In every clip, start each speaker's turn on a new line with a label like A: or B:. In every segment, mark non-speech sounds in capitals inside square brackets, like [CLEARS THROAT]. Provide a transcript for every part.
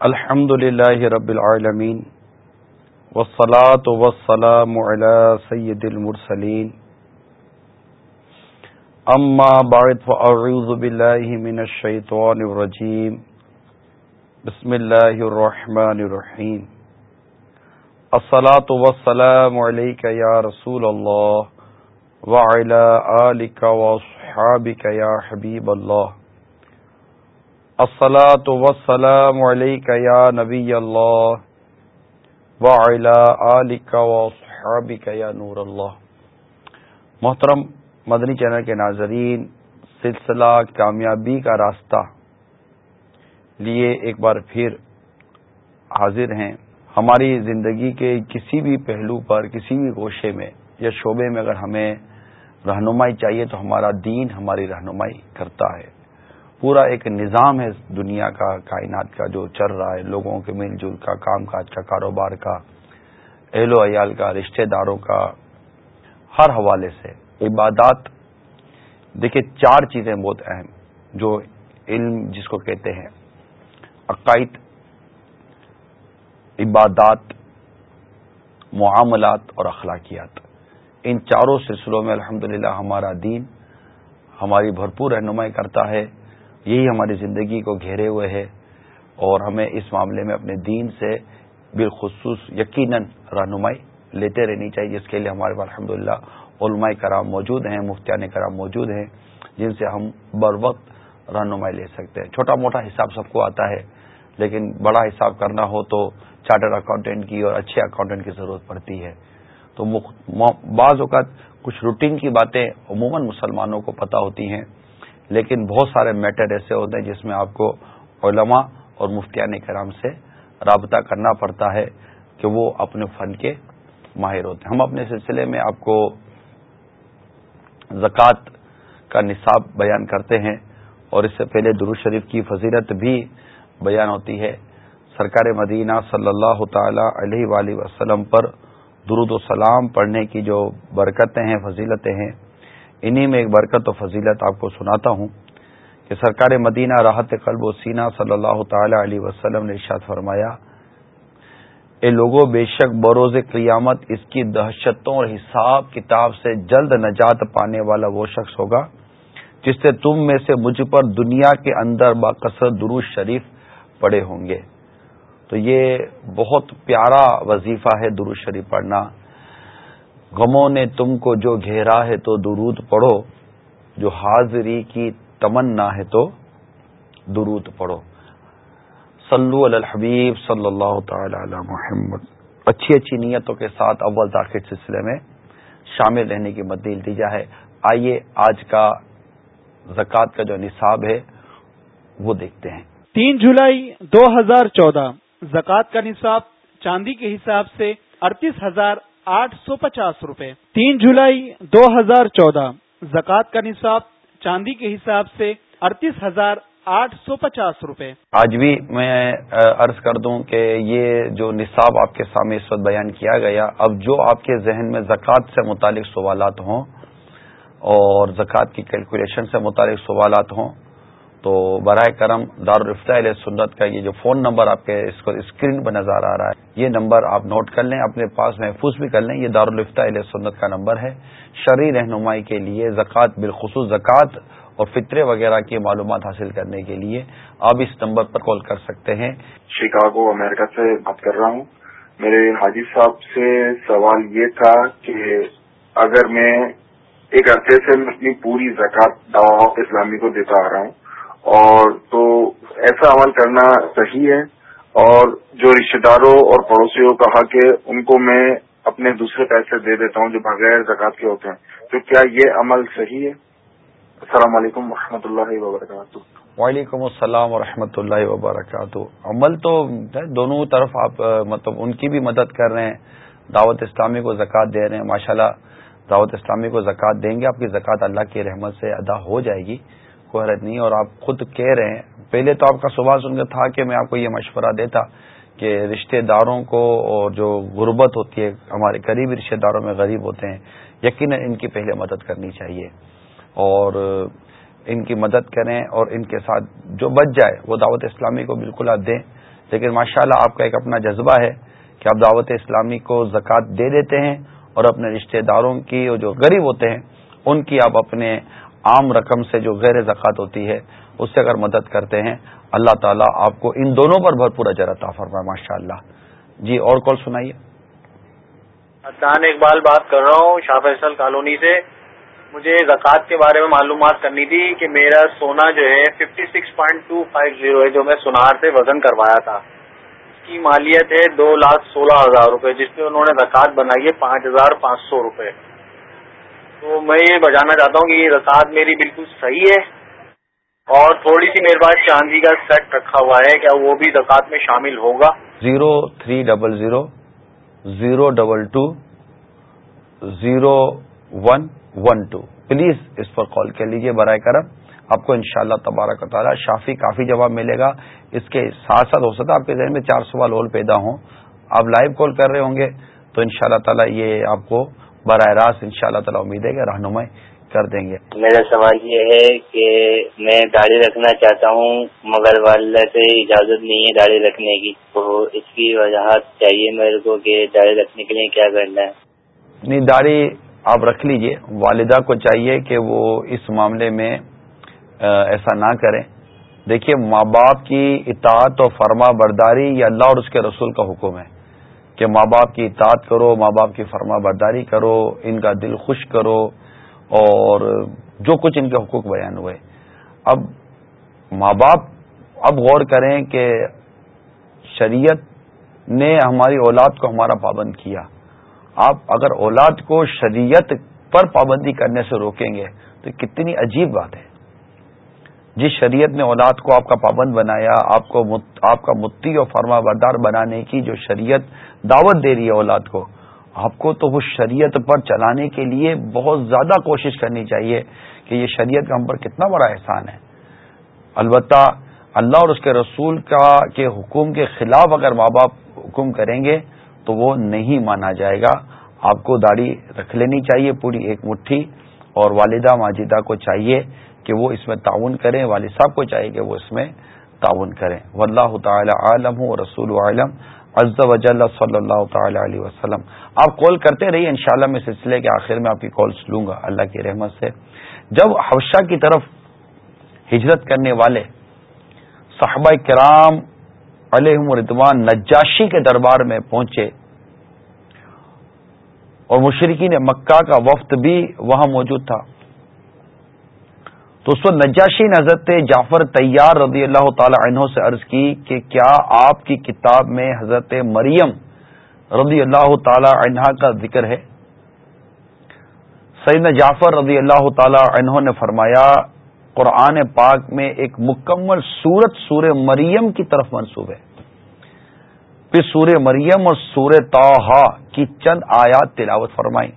A: الحمد للہ رب العالمین والصلاة والسلام على سید المرسلین اما بعد فاعوذ باللہ من الشیطان الرجیم بسم اللہ الرحمن الرحیم الصلاة والسلام علیک یا رسول اللہ وعلى آلک واصحابک یا حبیب اللہ السلاۃ وسلام علیک یا نبی اللہ یا نور اللہ محترم، مدنی چینل کے ناظرین، سلسلہ کامیابی کا راستہ لیے ایک بار پھر حاضر ہیں۔ ہماری زندگی کے کسی بھی پہلو پر، کسی بھی گوشے میں یا شعبے میں اگر ہمیں رہنمائی چاہیے تو ہمارا دین ہماری رہنمائی کرتا ہے۔ پورا ایک نظام ہے دنیا کا، کائنات کا جو چل رہا ہے، لوگوں کے مل جل کا، کام کاج کا اچھا کاروبار کا، اہل و عیال کا، رشتہ داروں کا، ہر حوالے سے۔ عبادات، دیکھیے چار چیزیں بہت اہم، جو علم جس کو کہتے ہیں، عقائد، عبادات، معاملات اور اخلاقیات۔ ان چاروں سلسلوں میں الحمدللہ ہمارا دین ہماری بھرپور رہنمائی کرتا ہے۔ یہی ہماری زندگی کو گھیرے ہوئے ہے اور ہمیں اس معاملے میں اپنے دین سے بالخصوص یقیناً رہنمائی لیتے رہنی چاہیے، جس کے لیے ہمارے الحمد للہ علماء کرام موجود ہیں، مفتیان کرام موجود ہیں، جن سے ہم بر وقت رہنمائی لے سکتے ہیں۔ چھوٹا موٹا حساب سب کو آتا ہے، لیکن بڑا حساب کرنا ہو تو چارٹر اکاؤنٹنٹ کی اور اچھے اکاؤنٹنٹ کی ضرورت پڑتی ہے۔ تو بعض اوقات کچھ روٹین کی باتیں عموماً مسلمانوں کو پتہ ہوتی ہیں۔ لیکن بہت سارے میٹر ایسے ہوتے ہیں جس میں آپ کو علماء اور مفتیان کرام سے رابطہ کرنا پڑتا ہے کہ وہ اپنے فن کے ماہر ہوتے ہیں۔ ہم اپنے سلسلے میں آپ کو زکوٰۃ کا نصاب بیان کرتے ہیں اور اس سے پہلے درو شریف کی فضیلت بھی بیان ہوتی ہے۔ سرکار مدینہ صلی اللہ تعالی علیہ وآلہ وسلم پر درود و سلام پڑھنے کی جو برکتیں ہیں، فضیلتیں ہیں انہی میں ایک برکت و فضیلت آپ کو سناتا ہوں کہ سرکار مدینہ راحت قلب و سینہ صلی اللہ تعالی علیہ وسلم نے ارشاد فرمایا، اے لوگوں بے شک بروز قیامت اس کی دہشتوں اور حساب کتاب سے جلد نجات پانے والا وہ شخص ہوگا جس سے تم میں سے مجھ پر دنیا کے اندر باقصر دروش شریف پڑے ہوں گے۔ تو یہ بہت پیارا وظیفہ ہے دروش شریف پڑھنا۔ غموں نے تم کو جو گھیرا ہے تو درود پڑھو، جو حاضری کی تمنا ہے تو درود پڑھو۔ صلو علی الحبیب صلی اللہ تعالی علی محمد۔ اچھی اچھی نیتوں کے ساتھ اول تاخیر سلسلے میں شامل رہنے کی مدی التجا ہے آئیے آج کا زکوٰۃ کا جو نصاب ہے، وہ دیکھتے ہیں۔
B: تین جولائی دو ہزار چودہ۔ زکوٰۃ کا نصاب چاندی کے حساب سے اڑتیس ہزار آٹھ سو پچاس روپے۔ تین جولائی دو ہزار چودہ۔ زکوٰۃ کا نصاب چاندی کے حساب سے اڑتیس ہزار آٹھ سو پچاس روپے۔
A: آج بھی میں عرض کر دوں کہ یہ جو نصاب آپ کے سامنے اس وقت بیان کیا گیا اب جو آپ کے ذہن میں زکوٰۃ سے متعلق سوالات ہوں اور زکوٰۃ کی کیلکولیشن سے متعلق سوالات ہوں تو برائے کرم دارالفتہ علیہ سنت کا یہ جو فون نمبر آپ کے اس کو اسکرین پر نظر آ رہا ہے، یہ نمبر آپ نوٹ کر لیں، اپنے پاس محفوظ بھی کر لیں، یہ دارالفتہ علیہ سنت کا نمبر ہے۔ شرعی رہنمائی کے لیے زکوٰۃ، بالخصوص زکوٰۃ اور فطرے وغیرہ کی معلومات حاصل کرنے کے لیے آپ اس نمبر پر کال کر سکتے ہیں۔
C: شکاگو، امریکہ سے بات کر رہا ہوں۔ میرے حاجی صاحب سے سوال یہ تھا کہ اگر میں ایک عرصے سے اپنی پوری زکوٰۃ اسلامی کو دیتا آ رہا ہوں اور تو ایسا عمل کرنا صحیح ہے۔ اور جو رشتے داروں اور پڑوسیوں کا حق ہے، ان کو میں اپنے دوسرے پیسے دے دیتا ہوں جو بغیر زکات کے ہوتے ہیں۔ تو کیا یہ عمل صحیح ہے؟ السلام علیکم و اللہ وبرکاتہ۔
A: وعلیکم السلام و اللہ وبرکاتہ۔ عمل تو دونوں طرف آپ مطلب ان کی بھی مدد کر رہے ہیں۔ دعوت اسلامی کو زکوٰۃ دے رہے ہیں، ماشاءاللہ دعوت اسلامی کو زکوٰۃ دیں گے۔ آپ کی زکوٰۃ اللہ کی رحمت سے ادا ہو جائے گی۔ کوئی حرت نہیں، اور آپ خود کہہ رہے ہیں۔ پہلے تو آپ کا صبح سن کے تھا کہ میں آپ کو یہ مشورہ دیتا کہ رشتہ داروں کو اور جو غربت ہوتی ہے، ہمارے قریبی رشتہ داروں میں غریب ہوتے ہیں، یقیناً ان کی پہلے مدد کرنی چاہیے۔ اور ان کی مدد کریں اور ان کے ساتھ جو بچ جائے، وہ دعوت اسلامی کو بالکل آپ دیں۔ لیکن ماشاءاللہ اللہ آپ کا ایک اپنا جذبہ ہے کہ آپ دعوت اسلامی کو زکوٰۃ دے دیتے ہیں اور اپنے رشتہ داروں کی جو غریب ہوتے ہیں، ان کی آپ اپنے عام رقم سے جو غیر زکوٰۃ ہوتی ہے، اس سے اگر مدد کرتے ہیں، اللہ تعالیٰ آپ کو ان دونوں پر بھرپور اجر عطا فرمائے ماشاء اللہ جی اور کال سنائیے۔
D: ادان اقبال بات کر رہا ہوں، شاہ فیصل کالونی سے۔ مجھے زکوٰۃ کے بارے میں معلومات کرنی تھی کہ میرا سونا جو ہے fifty six point two five zero ہے، جو میں سنار سے وزن کروایا تھا۔ اس کی مالیت ہے دو لاکھ سولہ ہزار روپے، جس پہ انہوں نے زکوٰۃ بنائی ہے پانچ ہزار پانچ سو روپے۔ تو میں یہ بجانا چاہتا ہوں کہ یہ زکوٰۃ میری بالکل صحیح ہے اور تھوڑی سی میرے پاس چاندی کا سیٹ رکھا ہوا ہے، کیا وہ بھی زکات میں شامل ہوگا؟
A: Zero three double zero zero double two, zero one one two. Please اس پر کال کر لیجیے برائے کرم۔ آپ کو انشاءاللہ شاء تبارک تعالیٰ شافی کافی جواب ملے گا۔ اس کے ساتھ ساتھ ہو سکتا ہے آپ کے ذہن میں چار سوال اور پیدا ہوں۔ آپ لائیو کال کر رہے ہوں گے تو ان شاء اللہ تعالیٰ یہ آپ کو براہ راست ان شاء اللہ تعالیٰ امید ہے کہ رہنمائی کر دیں گے۔
E: میرا سوال یہ ہے کہ میں داڑھی رکھنا چاہتا ہوں مگر والدہ سے اجازت نہیں ہے داڑھی رکھنے کی تو اس کی وجاہت چاہیے میرے کو کہ داڑھی رکھنے کے لیے کیا کرنا ہے؟
A: نہیں داڑھی آپ رکھ لیجیے۔ والدہ کو چاہیے کہ وہ اس معاملے میں ایسا نہ کریں دیکھیے ماں باپ کی اطاعت و فرما برداری یہ اللہ اور اس کے رسول کا حکم ہے۔ کہ ماں باپ کی اطاعت کرو، ماں باپ کی فرما برداری کرو، ان کا دل خوش کرو اور جو کچھ ان کے حقوق بیان ہوئے۔ اب ماں باپ اب غور کریں کہ شریعت نے ہماری اولاد کو ہمارا پابند کیا۔ آپ اگر اولاد کو شریعت پر پابندی کرنے سے روکیں گے تو کتنی عجیب بات ہے۔ جس شریعت نے اولاد کو آپ کا پابند بنایا، آپ کو آپ کا متی اور فرما بردار بنانے کی جو شریعت دعوت دے رہی ہے اولاد کو، آپ کو تو وہ شریعت پر چلانے کے لیے بہت زیادہ کوشش کرنی چاہیے کہ یہ شریعت کا ہم پر کتنا بڑا احسان ہے۔ البتہ اللہ اور اس کے رسول کا، کے حکم کے خلاف اگر ماں باپ حکم کریں گے تو وہ نہیں مانا جائے گا۔ آپ کو داڑھی رکھ لینی چاہیے پوری ایک مٹھی اور والدہ ماجدہ کو چاہیے کہ وہ اس میں تعاون کریں، والد صاحب کو چاہیے کہ وہ اس میں تعاون کریں۔ واللہ تعالی عالم رسول عالم۔ عز و جل صلی اللہ تعالی علیہ وسلم۔ آپ کال کرتے رہیے انشاءاللہ میں سلسلے کے آخر میں آپ کی کالس لوں گا، اللہ کی رحمت سے۔ جب حوشہ کی طرف ہجرت کرنے والے صحابہ کرام علیہ مردوان نجاشی کے دربار میں پہنچے اور مشرقین مکہ کا وفد بھی وہاں موجود تھا۔ تو اس وقت نجاشی حضرت جعفر تیار رضی اللہ تعالی عنہ سے عرض کی کہ کیا آپ کی کتاب میں حضرت مریم رضی اللہ تعالی عنہ کا ذکر ہے؟ سیدنا جعفر رضی اللہ تعالی عنہ نے فرمایا، قرآن پاک میں ایک مکمل سورت سور مریم کی طرف منسوب ہے۔ پھر سور مریم اور سور توحا کی چند آیات تلاوت فرمائی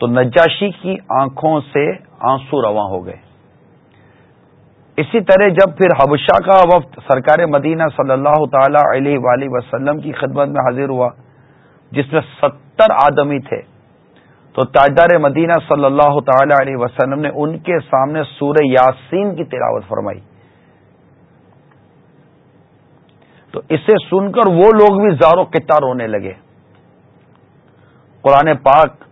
A: تو نجاشی کی آنکھوں سے آنسو رواں ہو گئے۔ اسی طرح جب پھر حبشہ کا وفد سرکار مدینہ صلی اللہ تعالی علیہ وآلہ وسلم کی خدمت میں حاضر ہوا، جس میں ستر آدمی تھے، تو تاجدار مدینہ صلی اللہ تعالی علیہ وسلم نے ان کے سامنے سورہ یاسین کی تلاوت فرمائی۔ تو اسے سن کر وہ لوگ بھی زارو کتار رونے لگے۔ قرآن پاک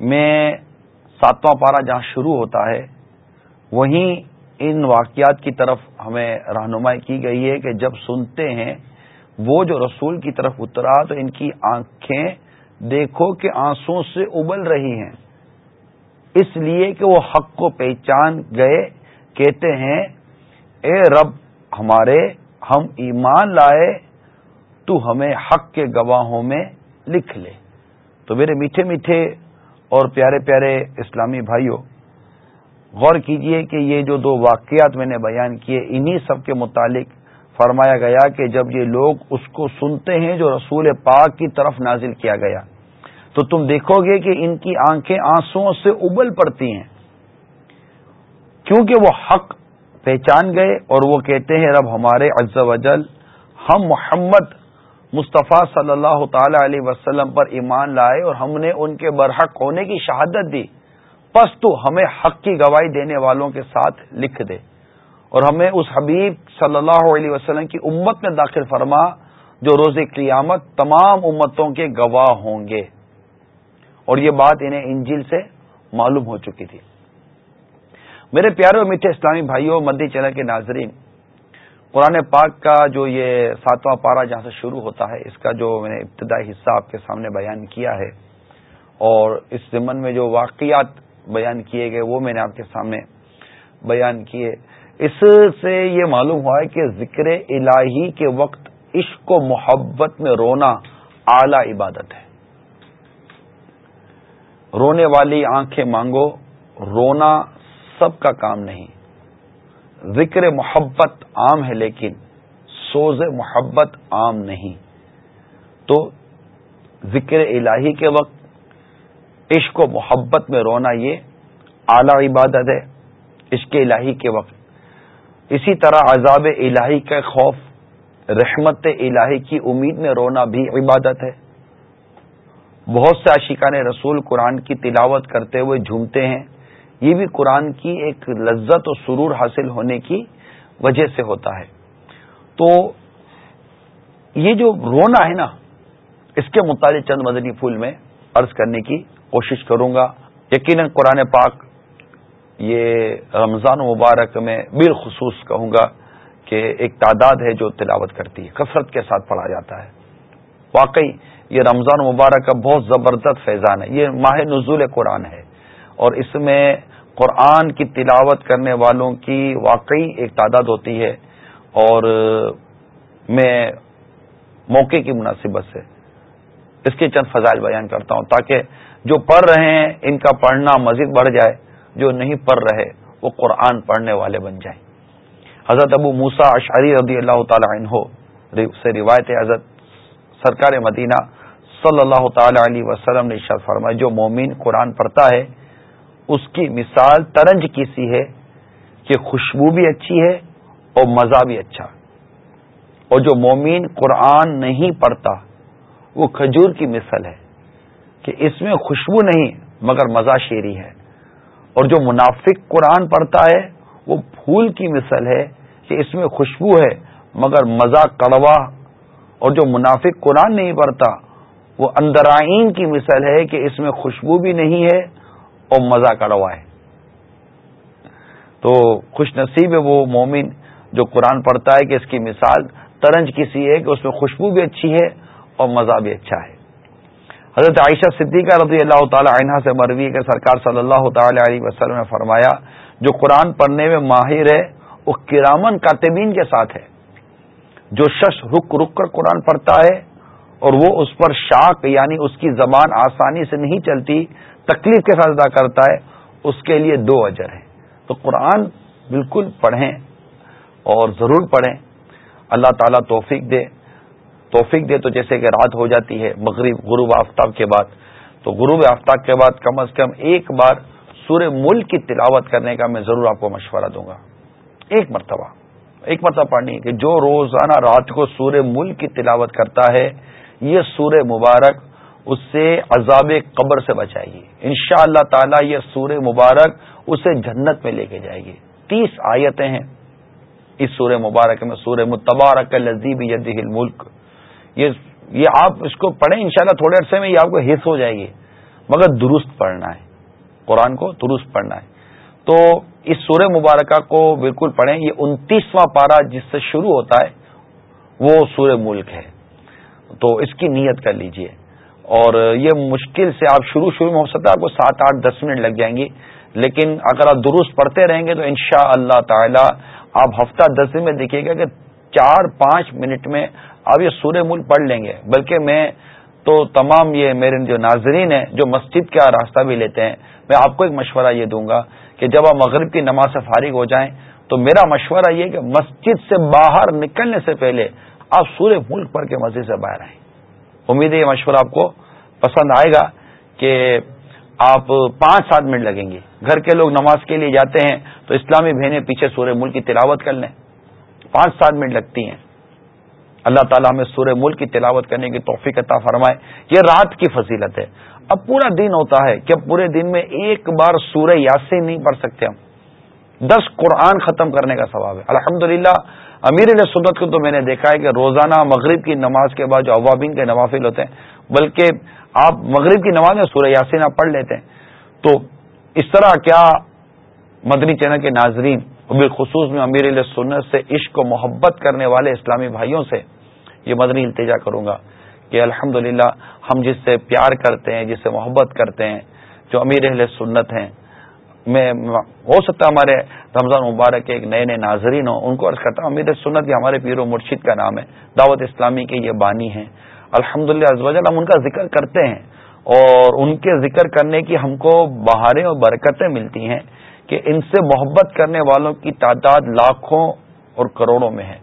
A: میں ساتواں پارا جہاں شروع ہوتا ہے، وہیں ان واقعات کی طرف ہمیں رہنمائی کی گئی ہے کہ جب سنتے ہیں وہ جو رسول کی طرف اترا تو ان کی آنکھیں دیکھو کہ آنسوں سے ابل رہی ہیں۔ اس لیے کہ وہ حق کو پہچان گئے، کہتے ہیں، اے رب ہمارے، ہم ایمان لائے، تو ہمیں حق کے گواہوں میں لکھ لے۔ تو میرے میٹھے میٹھے اور پیارے پیارے اسلامی بھائیوں غور کیجیے کہ یہ جو دو واقعات میں نے بیان کیے، انہی سب کے متعلق فرمایا گیا کہ جب یہ لوگ اس کو سنتے ہیں جو رسول پاک کی طرف نازل کیا گیا، تو تم دیکھو گے کہ ان کی آنکھیں آنسو سے ابل پڑتی ہیں۔ کیونکہ وہ حق پہچان گئے اور وہ کہتے ہیں، رب ہمارے عز و جل، ہم محمد مصطفیٰ صلی اللہ تعالی علیہ وسلم پر ایمان لائے اور ہم نے ان کے برحق ہونے کی شہادت دی۔ پس تو ہمیں حق کی گواہی دینے والوں کے ساتھ لکھ دے۔ اور ہمیں اس حبیب صلی اللہ علیہ وسلم کی امت میں داخل فرما جو روز قیامت تمام امتوں کے گواہ ہوں گے۔ اور یہ بات انہیں انجل سے معلوم ہو چکی تھی۔ میرے پیارے اور میٹھے اسلامی بھائیوں، مدی چینل کے ناظرین، قرآن پاک کا جو یہ ساتواں پارا جہاں سے شروع ہوتا ہے، اس کا جو میں نے ابتدائی حصہ آپ کے سامنے بیان کیا ہے، اور اس ضمن میں جو واقعات بیان کیے گئے، وہ میں نے آپ کے سامنے بیان کیے۔ اس سے یہ معلوم ہوا ہے کہ ذکر الہی کے وقت عشق و محبت میں رونا اعلی عبادت ہے۔ رونے والی آنکھیں مانگو، رونا سب کا کام نہیں۔ ذکر محبت عام ہے لیکن سوز محبت عام نہیں۔ تو ذکر الہی کے وقت عشق و محبت میں رونا یہ اعلی عبادت ہے عشق الہی کے وقت۔ اسی طرح عذاب الہی کا خوف، رحمت الہی کی امید میں رونا بھی عبادت ہے۔ بہت سے عاشقان رسول قرآن کی تلاوت کرتے ہوئے جھومتے ہیں۔ یہ بھی قرآن کی ایک لذت و سرور حاصل ہونے کی وجہ سے ہوتا ہے۔ تو یہ جو رونا ہے نا، اس کے متعلق چند مدنی پھول میں عرض کرنے کی کوشش کروں گا. یقیناً قرآن پاک یہ رمضان مبارک میں بالخصوص کہوں گا کہ ایک تعداد ہے جو تلاوت کرتی ہے، کثرت کے ساتھ پڑھا جاتا ہے۔ واقعی یہ رمضان مبارک کا بہت زبردست فیضان ہے، یہ ماہ نزول قرآن ہے۔ اور اس میں قرآن کی تلاوت کرنے والوں کی واقعی ایک تعداد ہوتی ہے۔ اور میں موقع کی مناسبت سے اس کے چند فضائل بیان کرتا ہوں تاکہ جو پڑھ رہے ہیں، ان کا پڑھنا مزید بڑھ جائے، جو نہیں پڑھ رہے، وہ قرآن پڑھنے والے بن جائیں۔ حضرت ابو موسا اشعری رضی اللہ تعالی عنہ سے روایت حضرت سرکار مدینہ صلی اللہ تعالی علیہ وسلم نے ارشاد فرمایا، جو مومن قرآن پڑھتا ہے، اس کی مثال ترنج کی سی ہے کہ خوشبو بھی اچھی ہے اور مزہ بھی اچھا۔ اور جو مومین قرآن نہیں پڑھتا، وہ کھجور کی مثل ہے۔ کہ اس میں خوشبو نہیں، مگر مزہ شیری ہے۔ اور جو منافق قرآن پڑھتا ہے، وہ پھول کی مثل ہے کہ اس میں خوشبو ہے، مگر مزہ کڑوا۔ اور جو منافق قرآن نہیں پڑھتا، وہ اندرائین کی مثل ہے کہ اس میں خوشبو بھی نہیں ہے اور مزہ کڑوا ہے۔ تو خوش نصیب ہے وہ مومن جو قرآن پڑھتا ہے کہ اس کی مثال ترنج کسی ہے کہ اس میں خوشبو بھی اچھی ہے اور مزہ بھی اچھا ہے۔ حضرت عائشہ صدیقہ رضی اللہ تعالی عنہ سے مروی کے سرکار صلی اللہ تعالی علیہ وسلم نے فرمایا، جو قرآن پڑھنے میں ماہر ہے، وہ کرامن کاتبین کے ساتھ ہے۔ جو شش رک رک کر قرآن پڑھتا ہے اور وہ اس پر شاک یعنی اس کی زبان آسانی سے نہیں چلتی، تکلیف کے ساتھ ادا کرتا ہے، اس کے لیے دو اجر ہیں۔ تو قرآن بالکل پڑھیں اور ضرور پڑھیں۔ اللہ تعالیٰ توفیق دے۔ توفیق دے تو جیسے کہ رات ہو جاتی ہے، مغرب، غروب آفتاب کے بعد۔ تو غروب آفتاب کے بعد کم از کم ایک بار سورہ ملک کی تلاوت کرنے کا میں ضرور آپ کو مشورہ دوں گا۔ ایک مرتبہ ایک مرتبہ پڑھنی کہ جو روزانہ رات کو سورہ ملک کی تلاوت کرتا ہے، یہ سورہ مبارک اس سے عذاب قبر سے بچائے گی ان شاء اللہ تعالی یہ سورہ مبارک اسے جنت میں لے کے جائے گی تیس آیتیں ہیں۔ اس سورہ مبارک میں سورہ متبارک لذیب ید ملک یہ آپ اس کو پڑھیں، انشاءاللہ تھوڑے عرصے میں یہ آپ کو حص ہو جائے گی۔ مگر درست پڑھنا ہے۔ قرآن کو درست پڑھنا ہے۔ تو اس سورہ مبارکہ کو بالکل پڑھیں۔ یہ انتیسواں پارا جس سے شروع ہوتا ہے، وہ سورہ ملک ہے۔ تو اس کی نیت کر لیجیے۔ اور یہ مشکل سے آپ شروع شروع میں ہو سکتا ہے، آپ کو سات آٹھ دس منٹ لگ جائیں گی لیکن اگر آپ درست پڑھتے رہیں گے تو ان شاء اللہ تعالی آپ ہفتہ دس دن میں دیکھیے گا کہ چار پانچ منٹ میں آپ یہ سورہ ملک پڑھ لیں گے۔ بلکہ میں تو تمام یہ میرے جو ناظرین ہیں، جو مسجد کا راستہ بھی لیتے ہیں، میں آپ کو ایک مشورہ یہ دوں گا کہ جب آپ مغرب کی نماز سے فارغ ہو جائیں، تو میرا مشورہ یہ کہ مسجد سے باہر نکلنے سے پہلے آپ سورہ ملک پڑھ کے مسجد سے باہر آئیں۔ امید ہے یہ مشورہ آپ کو پسند آئے گا کہ آپ پانچ سات منٹ لگیں گے۔ گھر کے لوگ نماز کے لیے جاتے ہیں، تو اسلامی بہنیں پیچھے سورہ ملک کی تلاوت کر لیں۔ پانچ سات منٹ لگتی ہیں۔ اللہ تعالیٰ ہمیں سورہ ملک کی تلاوت کرنے کی توفیق عطا فرمائے۔ یہ رات کی فضیلت ہے۔ اب پورا دن ہوتا ہے کہ پورے دن میں ایک بار سورہ یاسین نہیں پڑھ سکتے ہم۔ دس قرآن ختم کرنے کا ثواب ہے۔ الحمد للہ امیر سنت کو تو میں نے دیکھا ہے کہ روزانہ مغرب کی نماز کے بعد جو عوابین کے نوافل ہوتے ہیں، بلکہ آپ مغرب کی نماز میں سورہ یاسین آپ پڑھ لیتے ہیں۔ تو اس طرح کیا مدنی چینل کے ناظرین بالخصوص میں امیر سنت سے عشق و محبت کرنے والے اسلامی بھائیوں سے یہ مدنی التجا کروں گا کہ الحمد ہم جس سے پیار کرتے ہیں، جس سے محبت کرتے ہیں، جو امیر اہل سنت ہیں، میں ہو سکتا ہے ہمارے رمضان مبارک کے ایک نئے نئے ناظرین ہوں، ان کو عرض کرتا ہوں، امیر سنت یہ ہمارے پیر و مرشد کا نام ہے، دعوت اسلامی کے یہ بانی ہیں۔ الحمد للہ ہم ان کا ذکر کرتے ہیں اور ان کے ذکر کرنے کی ہم کو بہاریں اور برکتیں ملتی ہیں۔ کہ ان سے محبت کرنے والوں کی تعداد لاکھوں اور کروڑوں میں ہے۔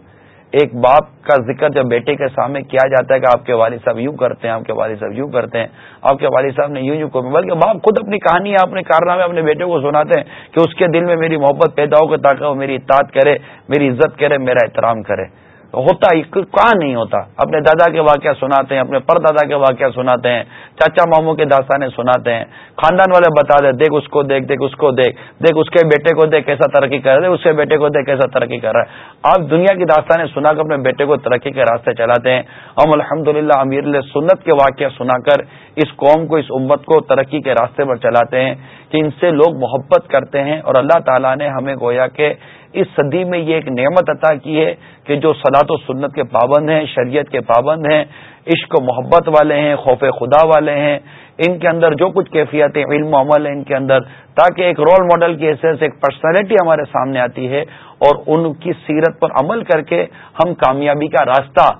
A: ایک باپ کا ذکر جب بیٹے کے سامنے کیا جاتا ہے کہ آپ کے والد صاحب یوں کرتے ہیں، آپ کے والد صاحب یوں کرتے ہیں، آپ کے والد صاحب نے یوں یوں بلکہ باپ خود اپنی کہانی اپنے کارنامے اپنے بیٹے کو سناتے ہیں کہ اس کے دل میں میری محبت پیدا ہو تاکہ وہ میری اطاعت کرے، میری عزت کرے، میرا احترام کرے۔ ہوتا ہی کہاں نہیں ہوتا؟ اپنے دادا کے واقعہ سناتے ہیں، اپنے پر دادا کے واقعہ سناتے ہیں، چاچا ماموں کے داستانیں سناتے ہیں۔ خاندان والے بتا دے، دیکھ اس کو دیکھ دیکھ اس کو دیکھ دیکھ اس کے بیٹے کو دیکھ کیسا ترقی کر رہے اس کے بیٹے کو دیکھ کیسا ترقی کر رہا ہے۔ آپ دنیا کی داستانیں سنا کر اپنے بیٹے کو ترقی کے راستے چلاتے ہیں۔ ہم الحمد للہ امیر سنت کے واقعہ سنا کر اس قوم کو، اس امت کو ترقی کے راستے پر چلاتے ہیں کہ ان سے لوگ محبت کرتے ہیں اور اللہ تعالیٰ نے ہمیں گویا کہ اس صدی میں یہ ایک نعمت عطا کی ہے کہ جو سلاط و سنت کے پابند ہیں، شریعت کے پابند ہیں، عشق و محبت والے ہیں، خوف خدا والے ہیں، ان کے اندر جو کچھ کیفیتیں علم و عمل ہیں ان کے اندر، تاکہ ایک رول ماڈل کی حیثیت سے ایک پرسنالٹی ہمارے سامنے آتی ہے اور ان کی سیرت پر عمل کر کے ہم کامیابی کا راستہ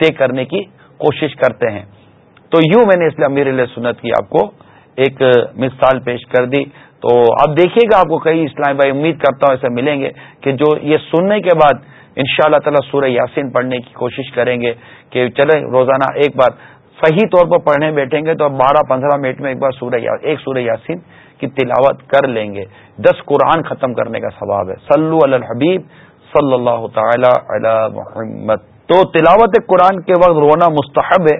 A: طے کرنے کی کوشش کرتے ہیں۔ تو یوں میں نے اس لیے امیر سنت کی آپ کو ایک مثال پیش کر دی۔ تو آپ دیکھیے گا آپ کو کئی اسلام بھائی امید کرتا ہوں ایسے ملیں گے کہ جو یہ سننے کے بعد ان شاء اللہ تعالیٰ سورہ یاسین پڑھنے کی کوشش کریں گے کہ چلے روزانہ ایک بار صحیح طور پر پڑھنے بیٹھیں گے تو بارہ پندرہ منٹ میں ایک بار سورہ ایک سورہ یاسین کی تلاوت کر لیں گے۔ دس قرآن ختم کرنے کا ثواب ہے۔ سلو الحبیب صلی اللہ تعالی علی محمد۔ تو تلاوت قرآن کے وقت رونا مستحب ہے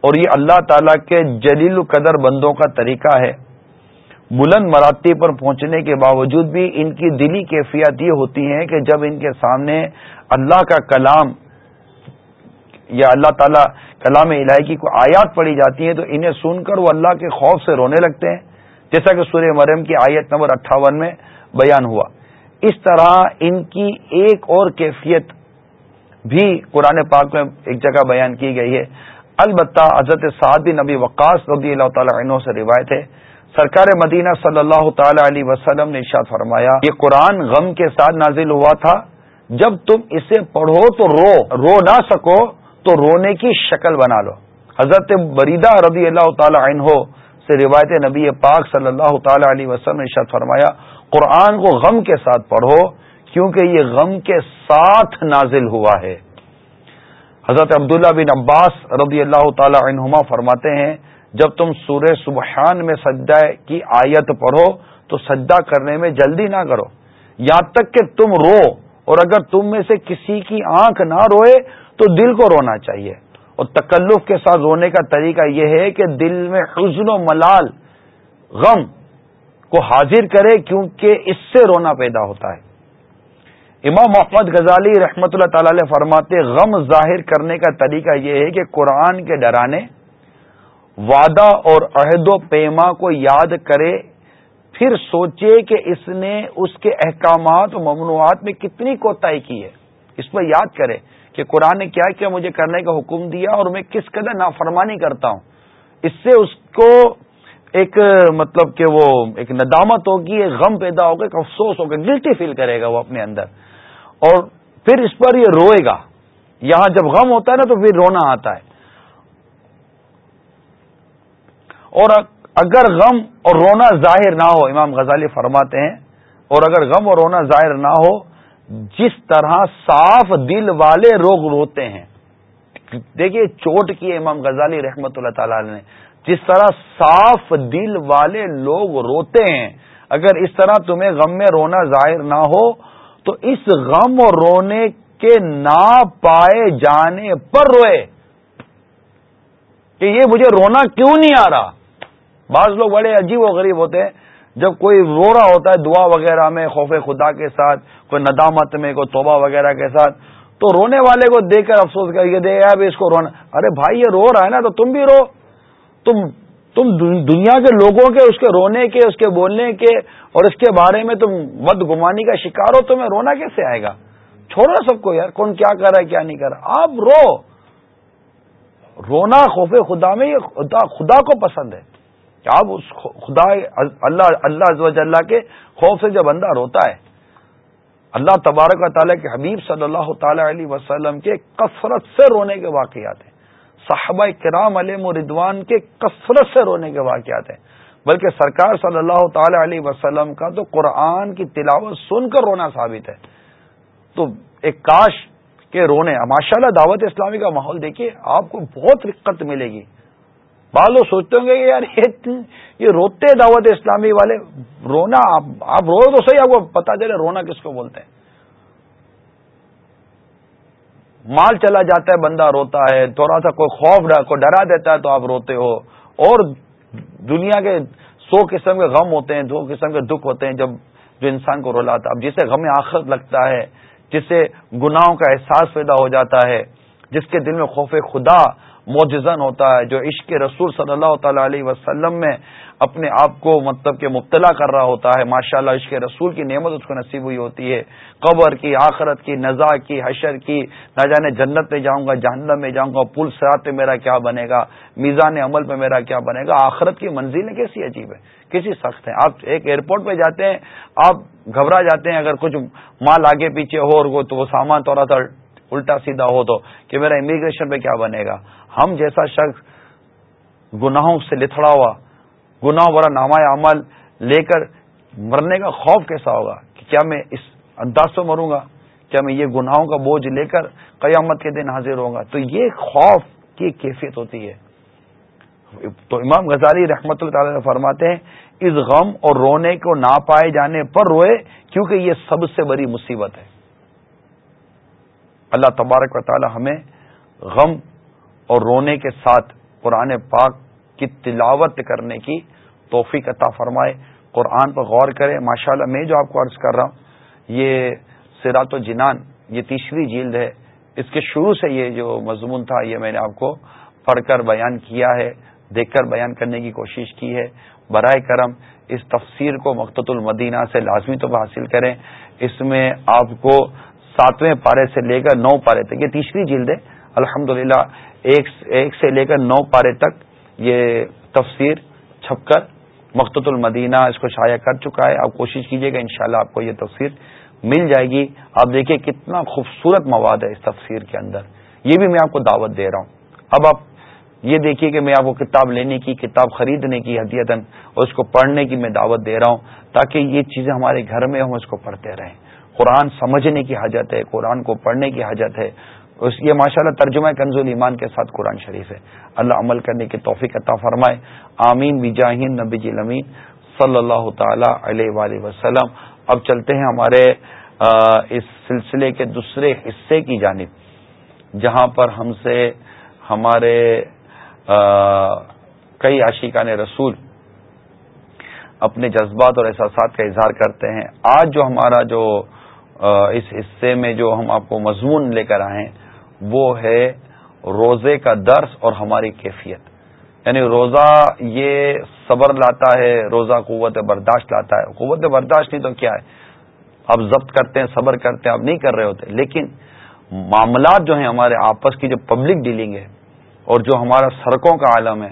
A: اور یہ اللہ تعالی کے جلیل قدر بندوں کا طریقہ ہے۔ بلند مراتی پر پہنچنے کے باوجود بھی ان کی دلی کیفیت یہ ہوتی ہے کہ جب ان کے سامنے اللہ کا کلام یا اللہ تعالی کلام الہی کی کوئی آیات پڑھی جاتی ہیں تو انہیں سن کر وہ اللہ کے خوف سے رونے لگتے ہیں۔ جیسا کہ سورہ مریم کی آیت نمبر اٹھاون میں بیان ہوا۔ اس طرح ان کی ایک اور کیفیت بھی قرآن پاک میں ایک جگہ بیان کی گئی ہے۔ البتہ حضرت سعد نبی وقاص رضی اللہ تعالی عنہ سے روایت ہے سرکار مدینہ صلی اللہ تعالی علیہ وسلم نے ارشاد فرمایا، یہ قرآن غم کے ساتھ نازل ہوا تھا، جب تم اسے پڑھو تو رو رو نہ سکو تو رونے کی شکل بنا لو۔ حضرت بریدہ رضی اللہ تعالی عنہ سے روایت نبی پاک صلی اللہ تعالی علیہ وسلم نے ارشاد فرمایا، قرآن کو غم کے ساتھ پڑھو، کیونکہ یہ غم کے ساتھ نازل ہوا ہے۔ حضرت عبداللہ بن عباس رضی اللہ تعالی عنہما فرماتے ہیں جب تم سورہ سبحان میں سجدہ کی آیت پڑھو تو سجدہ کرنے میں جلدی نہ کرو۔ یہاں تک کہ تم رو اور اگر تم میں سے کسی کی آنکھ نہ روئے تو دل کو رونا چاہیے۔ اور تکلف کے ساتھ رونے کا طریقہ یہ ہے کہ دل میں حزن و ملال، غم کو حاضر کرے کیونکہ اس سے رونا پیدا ہوتا ہے۔ امام محمد غزالی رحمت اللہ تعالی فرماتے غم ظاہر کرنے کا طریقہ یہ ہے کہ قرآن کے ڈرانے وعدہ اور عہد و پیما کو یاد کرے، پھر سوچے کہ اس نے اس کے احکامات و ممنوعات میں کتنی کوتاہی کی ہے۔ اس پر یاد کرے کہ قرآن نے کیا کیا، مجھے کرنے کا حکم دیا اور میں کس قدر نافرمانی کرتا ہوں۔ اس سے اس کو ایک مطلب کہ وہ ایک ندامت ہوگی، ایک غم پیدا ہوگا، ایک افسوس ہوگا گلٹی فیل کرے گا وہ اپنے اندر۔ اور پھر اس پر یہ روئے گا۔ یہاں جب غم ہوتا ہے نا، تو پھر رونا آتا ہے۔ اور اگر غم اور رونا ظاہر نہ ہو، امام غزالی فرماتے ہیں، اور اگر غم اور رونا ظاہر نہ ہو، جس طرح صاف دل والے لوگ روتے ہیں، دیکھیے چوٹ کی امام غزالی رحمت اللہ تعالی نے، جس طرح صاف دل والے لوگ روتے ہیں، اگر اس طرح تمہیں غم میں رونا ظاہر نہ ہو، تو اس غم اور رونے کے نہ پائے جانے پر روئے کہ یہ مجھے رونا کیوں نہیں آ رہا؟ بعض لوگ بڑے عجیب و غریب ہوتے ہیں۔ جب کوئی رو رہا ہوتا ہے دعا وغیرہ میں، خوف خدا کے ساتھ، کوئی ندامت میں، کوئی توبہ وغیرہ کے ساتھ، تو رونے والے کو دیکھ کر افسوس کر کے دے اب اس کو رونا۔ ارے بھائی، یہ رو رہا ہے نا، تو تم بھی رو۔ تم تم دنیا کے لوگوں کے، اس کے رونے کے، اس کے بولنے کے، اور اس کے بارے میں تم مد گمانی کا شکار ہو، تمہیں رونا کیسے آئے گا؟ چھوڑو سب کو یار، کون کیا کر رہا ہے، کیا نہیں کر رہا؟ آپ رو۔ رونا خوف خدا میں یہ خدا خدا کو پسند ہے۔ کہ آپ اس خدا اللہ اللہ اللہ کے خوف سے جب بندہ روتا ہے، اللہ تبارک و تعالیٰ کے حبیب صلی اللہ تعالی علیہ وسلم کے کثرت سے رونے کے واقعات ہیں۔ صحابہ کرام علیہ مردوان کے کثرت سے رونے کے واقعات ہیں۔ بلکہ سرکار صلی اللہ تعالی علیہ وسلم کا تو قرآن کی تلاوت سن کر رونا ثابت ہے۔ تو ایک کاش کے رونے ماشاء اللہ دعوت اسلامی کا ماحول دیکھیے، آپ کو بہت رقت ملے گی۔ بعض لوگ سوچتے ہوں گے کہ یار یہ روتے دعوت اسلامی والے رونا، آپ رو تو صحیح، آپ کو پتا چلے رونا کس کو بولتے ہیں۔ مال چلا جاتا ہے، بندہ روتا ہے، تھوڑا سا کوئی خوف کوئی ڈرا دیتا ہے تو آپ روتے ہو۔ اور دنیا کے سو قسم کے غم ہوتے ہیں، دو قسم کے دکھ ہوتے ہیں جب جو انسان کو رولاتا اب جسے غم آخر لگتا ہے، جسے گناہوں کا احساس پیدا ہو جاتا ہے، جس کے دل میں خوف خدا موجزن ہوتا ہے، جو عشق رسول صلی اللہ تعالی علیہ وسلم میں اپنے آپ کو مطلب کہ مبتلا کر رہا ہوتا ہے۔ ماشاء اللہ عشق رسول کی نعمت اس کو نصیب ہوئی ہوتی ہے۔ قبر کی، آخرت کی نزا کی، حشر کی، نہ جانے جنت میں جاؤں گا، جہنم میں جاؤں گا، پل سرات میں میرا کیا بنے گا، میزان عمل پہ میرا کیا بنے گا۔ آخرت کی منزلیں کیسی عجیب ہے کسی سخت ہے آپ ایک ایئرپورٹ پہ جاتے ہیں، آپ گھبرا جاتے ہیں۔ اگر کچھ مال آگے پیچھے ہو اور تو وہ سامان تھوڑا سا الٹا سیدھا ہو تو کہ میرا امیگریشن پہ کیا بنے گا؟ ہم جیسا شخص گناہوں سے لتھڑا ہوا، گناہ برا نامہ عمل لے کر مرنے کا خوف کیسا ہوگا کہ کیا میں اس انداز سے مروں گا؟ کیا میں یہ گناہوں کا بوجھ لے کر قیامت کے دن حاضر ہوں گا؟ تو یہ خوف کی کیفیت ہوتی ہے۔ تو امام غزالی رحمت اللہ تعالی فرماتے ہیں، اس غم اور رونے کو نہ پائے جانے پر روئے، کیونکہ یہ سب سے بڑی مصیبت ہے۔ اللہ تبارک و تعالی ہمیں غم اور رونے کے ساتھ قرآن پاک کی تلاوت کرنے کی توفیق عطا فرمائے۔ قرآن پر غور کرے۔ ماشاء اللہ میں جو آپ کو عرض کر رہا ہوں، یہ سرات و جنان یہ تیسری جلد ہے۔ اس کے شروع سے یہ جو مضمون تھا، یہ میں نے آپ کو پڑھ کر بیان کیا ہے، دیکھ کر بیان کرنے کی کوشش کی ہے۔ برائے کرم اس تفسیر کو مقت المدینہ سے لازمی طور حاصل کریں۔ اس میں آپ کو ساتویں پارے سے لے کر نو پارے تک، یہ تیسری جلد ہے۔ الحمد ایک ایک سے لے کر نو پارے تک یہ تفسیر چھپ کر مقت المدینہ، اس کو شائع کر چکا ہے۔ آپ کوشش کیجیے گا انشاءاللہ آپ کو یہ تفسیر مل جائے گی۔ آپ دیکھیے کتنا خوبصورت مواد ہے اس تفسیر کے اندر۔ یہ بھی میں آپ کو دعوت دے رہا ہوں۔ اب آپ یہ دیکھیے کہ میں آپ کو کتاب لینے کی، کتاب خریدنے کی حدیتن اور اس کو پڑھنے کی میں دعوت دے رہا ہوں تاکہ یہ چیزیں ہمارے گھر میں ہم اس کو پڑھتے رہیں۔ قرآن سمجھنے کی حاجت ہے، قرآن کو پڑھنے کی حاجت ہے۔ اس یہ ماشاء اللہ ترجمہ کنزول ایمان کے ساتھ قرآن شریف ہے۔ اللہ عمل کرنے کی توفیق عطا فرمائے۔ آمین۔ بجاہین نبی جی امین صلی اللہ تعالی علیہ وآلہ وسلم۔ اب چلتے ہیں ہمارے اس سلسلے کے دوسرے حصے کی جانب۔ جہاں پر ہم سے ہمارے کئی عاشقان رسول اپنے جذبات اور احساسات کا اظہار کرتے ہیں۔ آج جو ہمارا جو اس حصے میں جو ہم آپ کو مضمون لے کر آئے وہ ہے روزے کا درس اور ہماری کیفیت۔ یعنی روزہ یہ صبر لاتا ہے، روزہ قوت برداشت لاتا ہے۔ قوت برداشت نہیں تو کیا ہے؟ آپ ضبط کرتے ہیں، صبر کرتے ہیں، آپ نہیں کر رہے ہوتے۔ لیکن معاملات جو ہیں ہمارے آپس کی، جو پبلک ڈیلنگ ہے اور جو ہمارا سڑکوں کا عالم ہے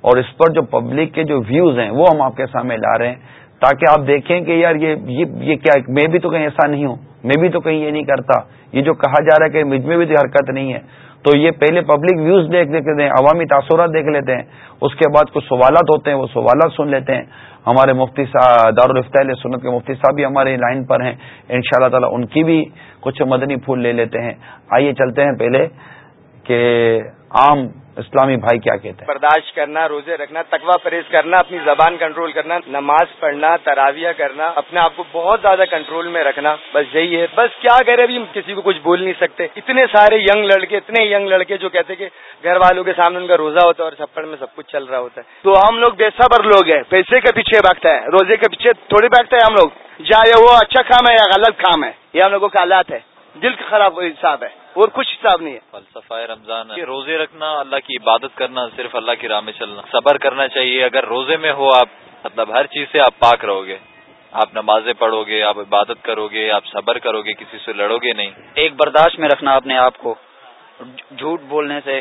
A: اور اس پر جو پبلک کے جو ویوز ہیں، وہ ہم آپ کے سامنے لا رہے ہیں۔ تاکہ آپ دیکھیں کہ یار یہ یہ کیا میں بھی تو کہیں ایسا نہیں ہوں۔ میں بھی تو کہیں یہ نہیں کرتا۔ یہ جو کہا جا رہا ہے کہ مجھ میں بھی تو حرکت نہیں ہے۔ تو یہ پہلے پبلک ویوز دیکھ لیتے ہیں، عوامی تاثرات دیکھ لیتے ہیں۔ اس کے بعد کچھ سوالات ہوتے ہیں، وہ سوالات سن لیتے ہیں۔ ہمارے مفتی صاحب دارالفتہ سنت کے مفتی صاحب بھی ہمارے لائن پر ہیں۔ ان شاء اللہ تعالیٰ ان کی بھی کچھ مدنی پھول لے لیتے ہیں۔ آئیے چلتے ہیں پہلے کہ عام اسلامی بھائی کیا کہتے ہیں؟
F: برداشت کرنا، روزے رکھنا تقوا پرہیز کرنا، اپنی زبان کنٹرول کرنا، نماز پڑھنا تراویہ کرنا، اپنے آپ کو بہت زیادہ کنٹرول میں رکھنا، بس یہی ہے۔ بس کیا کرے ابھی کسی کو کچھ بول نہیں سکتے۔ اتنے سارے ینگ لڑکے، اتنے ینگ لڑکے جو کہتے کہ گھر والوں کے سامنے ان کا روزہ ہوتا ہے اور چھپڑ میں سب کچھ چل رہا ہوتا ہے۔ تو ہم لوگ بے صبر لوگ ہیں۔ پیسے کے پیچھے بھاگتا ہے، روزے کے پیچھے تھوڑی بھاگتا ہے ہم لوگ۔ چاہے وہ اچھا کام ہے یا غلط کام ہے؟ یہ ہم لوگوں کا حالات ہے۔ دل کا خراب حساب ہے اور کچھ حساب نہیں ہے۔
G: فلسفہ رمضان ہے۔ روزے رکھنا اللہ کی عبادت کرنا صرف اللہ کی راہ میں چلنا۔ صبر کرنا چاہیے۔ اگر روزے میں ہو آپ مطلب ہر چیز سے آپ پاک رہو گے۔ آپ نمازیں پڑھو گے آپ عبادت کرو گے آپ صبر کرو گے کسی سے لڑو گے نہیں۔
H: ایک برداشت میں رکھنا اپنے آپ کو۔ جھوٹ بولنے سے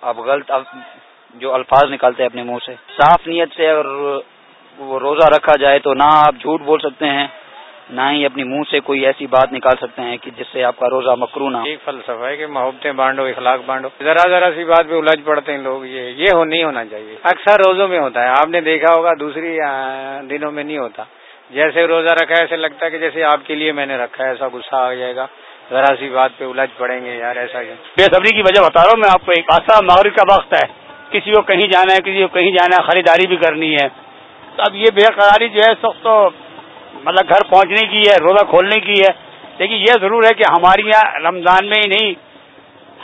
H: آپ غلط جو الفاظ نکالتے ہیں اپنے منہ سے۔ صاف نیت سے اگر وہ روزہ رکھا جائے تو نہ آپ جھوٹ بول سکتے ہیں۔ نہ ہی اپنی منہ سے کوئی ایسی بات نکال سکتے ہیں کہ جس سے آپ کا روزہ مکرو نہ
F: ایک فلسفہ ہے کہ محبتیں بانٹو اخلاق بانٹو۔ ذرا ذرا سی بات پہ الجھ پڑتے ہیں لوگ یہ یہ ہو نہیں ہونا چاہیے۔ اکثر روزوں میں ہوتا ہے۔ آپ نے دیکھا ہوگا دوسری دنوں میں نہیں ہوتا۔ جیسے روزہ رکھا ہے ایسے لگتا ہے کہ جیسے آپ کے لیے میں نے رکھا ہے ایسا غصہ آ جائے گا۔ ذرا سی بات پہ الجھ پڑیں گے یار ایسا کیا
I: بے صبری کی وجہ بتا رہا ہوں میں آپ کو ایک آسا مغرب کا وقت ہے۔ کسی کو کہیں جانا ہے کسی کو کہیں جانا ہے خریداری بھی کرنی ہے۔ اب یہ بے قراری جو ہے سخت تو مطلب گھر پہنچنے کی ہے، روزہ کھولنے کی ہے۔ لیکن یہ ضرور ہے کہ ہماری یہاں رمضان میں ہی نہیں،